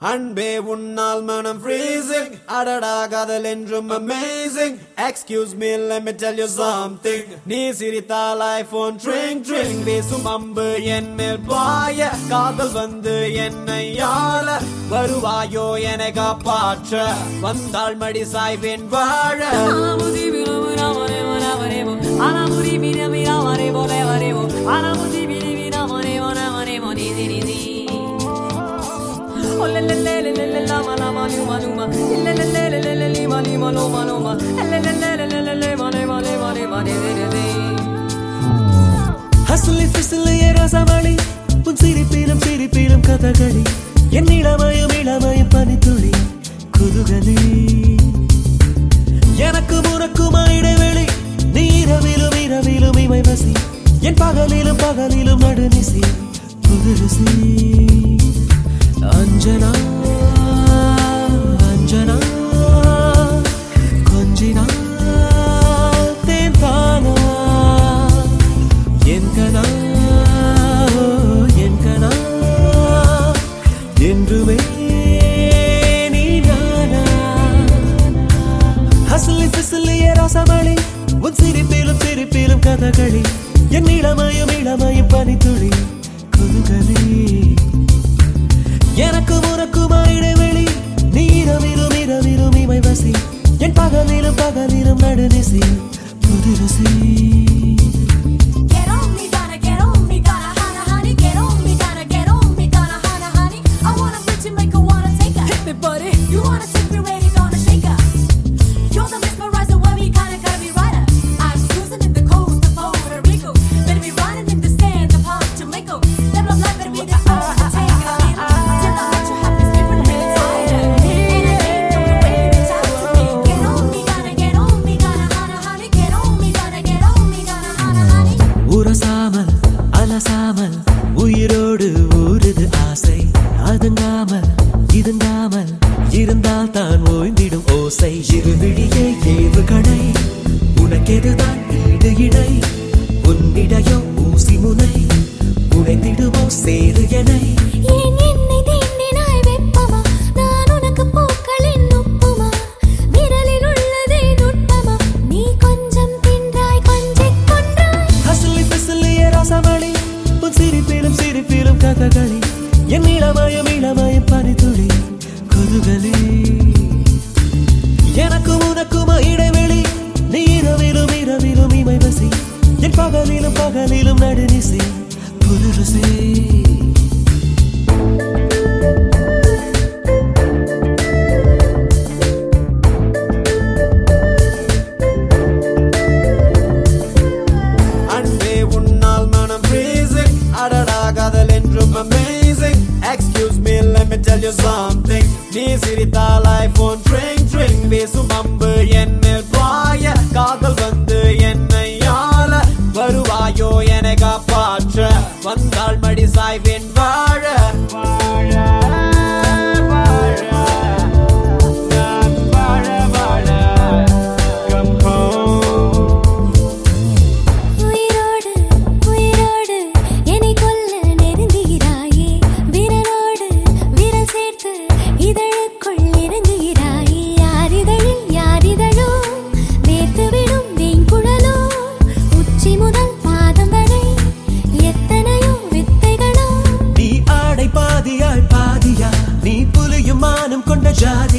அன்பே உன்னால் மனம் freezing. அடடா காதல் என்றும் amazing. Excuse me let me tell you something. நீ சிரித்தால் ஐபோன் ட்ரிங் ட்ரிங். வீசும் அம்பு என் மேல் பாய. காதல் வந்து என்னை ஆள. வருவாயோ என காப்பாற்ற. வந்தால் மடி சாய்வேன் வாழ. ஹசுலி பிசுலி ரசமளி உன் சிரிப்பிலும் சிரிப்பிலும் கதகளி என் இளமயம் இளமயம் பனித்துளி குதுகலி எனக்கு உனக்குமா இடைவெளி நீ இரவிலும் இரவிலும் இமை வசி என் பகலிலும் பகலிலும் நடுநிசி புதுருசி. அஞ்சனா அஞ்சனா கொஞ்சினா தேன் தானா என் என்றுமே நீ நானா. ஹசலி பிசலிய ரசமளி உன் சிரிப்பிலும் சிரிப்பிலும் கதகளி என் இளமயம் இளமயம் பனித்துளி குதுகலி. எனக்கு உனக்குமா இடைவெளி? நீ இரவிலும் இரவிலும் இமை வசி. என் பகலிலும் பகலிலும் நடுநிசி. புதுரசி Get உரசாமல் அலசாமல் உயிரோடு ஊறுது ஆசை. அதுங்காமல் இதுங்காமல் இருந்தால் தான் ஓய்ந்திடும் ஓசை. இருவிழியே ஏவு கடை உனக்கெதுதான் ஈடு இடை. உன்னிடையோ ஊசி முனை உடைந்திடுமோ சேது எனை. சிரிப்பிலும் என் மேல் பாய காதல் பாதியா நீ